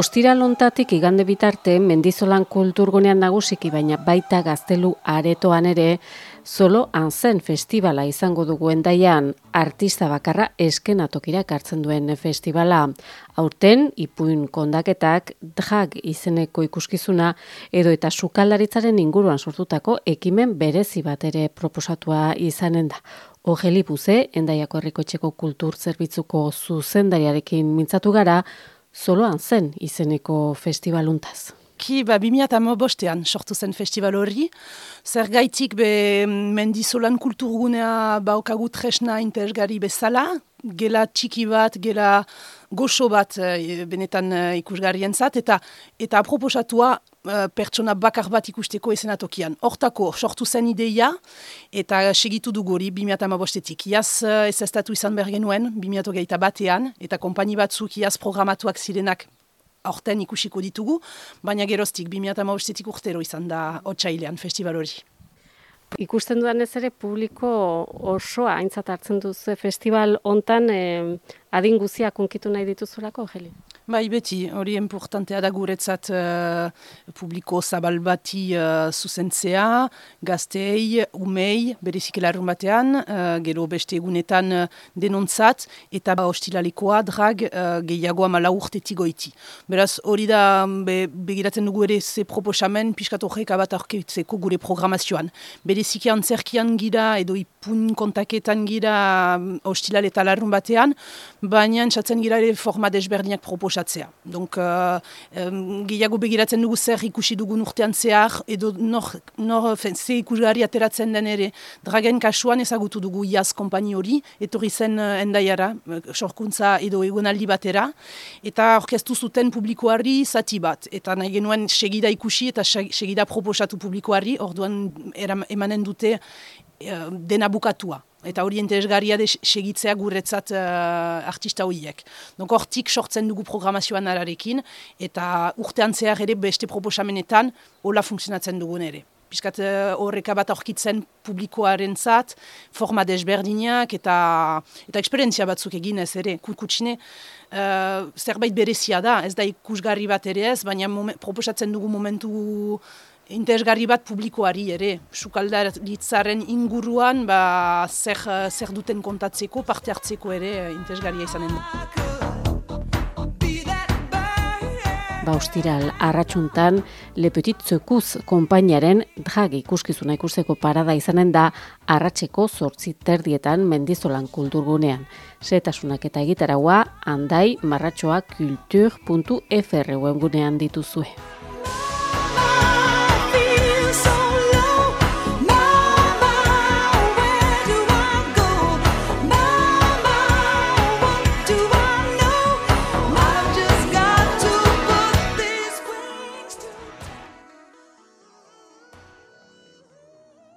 Ostira lontatik igande bitarte mendizolan kulturgunean nagusiki baina baita gaztelu aretoan ere solo anzen festivala izango dugu endaian artista bakarra eskenatokira hartzen duen festivala. Aurten ipuin kondaketak drag izeneko ikuskizuna edo eta sukaldaritzaren inguruan sortutako ekimen berezi bat ere proposatua izanen da. Ogeli Buze, endaiako herrikotxeko kultur zerbitzuko zuzendariarekin mintzatu gara, soloan zen izeneko festivaluntaz. Ki, ba, bimiat bostean sortu zen festival hori. Zer gaitik be mendizolan kulturgunea baukagu tresna interesgari bezala. Gela txiki bat, gela goxo bat e, benetan e, ikusgarrien zat. Eta, eta aproposatua e, pertsona bakar bat ikusteko esenatokian. Hortako sortu zen ideia eta segitu dugu hori bimiat bostetik. Iaz ez ez izan behar genuen, bimiat batean, eta kompani batzuk iaz programatuak zirenak aurten ikusiko ditugu, baina geroztik 2008 urtero izan da otxailean festival hori. Ikusten dudan ez ere publiko osoa aintzat hartzen duzu festival hontan eh, adin guzia konkitu nahi dituzulako, Heli? Bai, beti, hori importantea da guretzat uh, publiko zabal bati uh, zuzentzea, gaztei, umei, berezik elarrun batean, uh, gero beste egunetan uh, denontzat, eta ba, hostilalikoa, drag, uh, gehiagoa mala urtetik goiti. Beraz, hori da, be, begiratzen dugu ere ze proposamen, piskat horrek abat aurkitzeko gure programazioan. Berezik antzerkian gira, edo ipun kontaketan gira hostilal eta larrun batean, baina entzatzen gira ere forma desberdinak proposatzen proposatzea. Donc, uh, um, gehiago begiratzen dugu zer ikusi dugun urtean zehar, edo nor, nor ze ikusgarri ateratzen den ere. Dragen kasuan ezagutu dugu iaz kompani hori, etorri zen uh, endaiara, uh, sorkuntza edo egonaldi batera, eta orkestu zuten publikoari zati bat. Eta nahi genuen segida ikusi eta segida proposatu publikoari, orduan emanen dute uh, dena bukatua eta hori interesgarria de segitzea guretzat uh, artista horiek. Donk hortik sortzen dugu programazioan ararekin, eta urtean zehar ere beste proposamenetan hola funtzionatzen dugun ere. Piskat uh, horreka bat aurkitzen publikoaren zat, forma desberdinak eta, eta eksperientzia batzuk egin ez ere, kutsine. Uh, zerbait berezia da, ez da ikusgarri bat ere ez, baina proposatzen dugu momentu interesgarri bat publikoari ere, sukaldaritzaren inguruan ba, zer, zer duten kontatzeko, parte hartzeko ere interesgarria izanen du. Ba, ostiral, arratsuntan Le Petit Zekuz kompainiaren drag ikuskizuna ikusteko parada izanen da arratseko zortzi terdietan mendizolan kulturgunean. Setasunak eta egitaragua, handai marratxoa kultur.fr webgunean dituzue.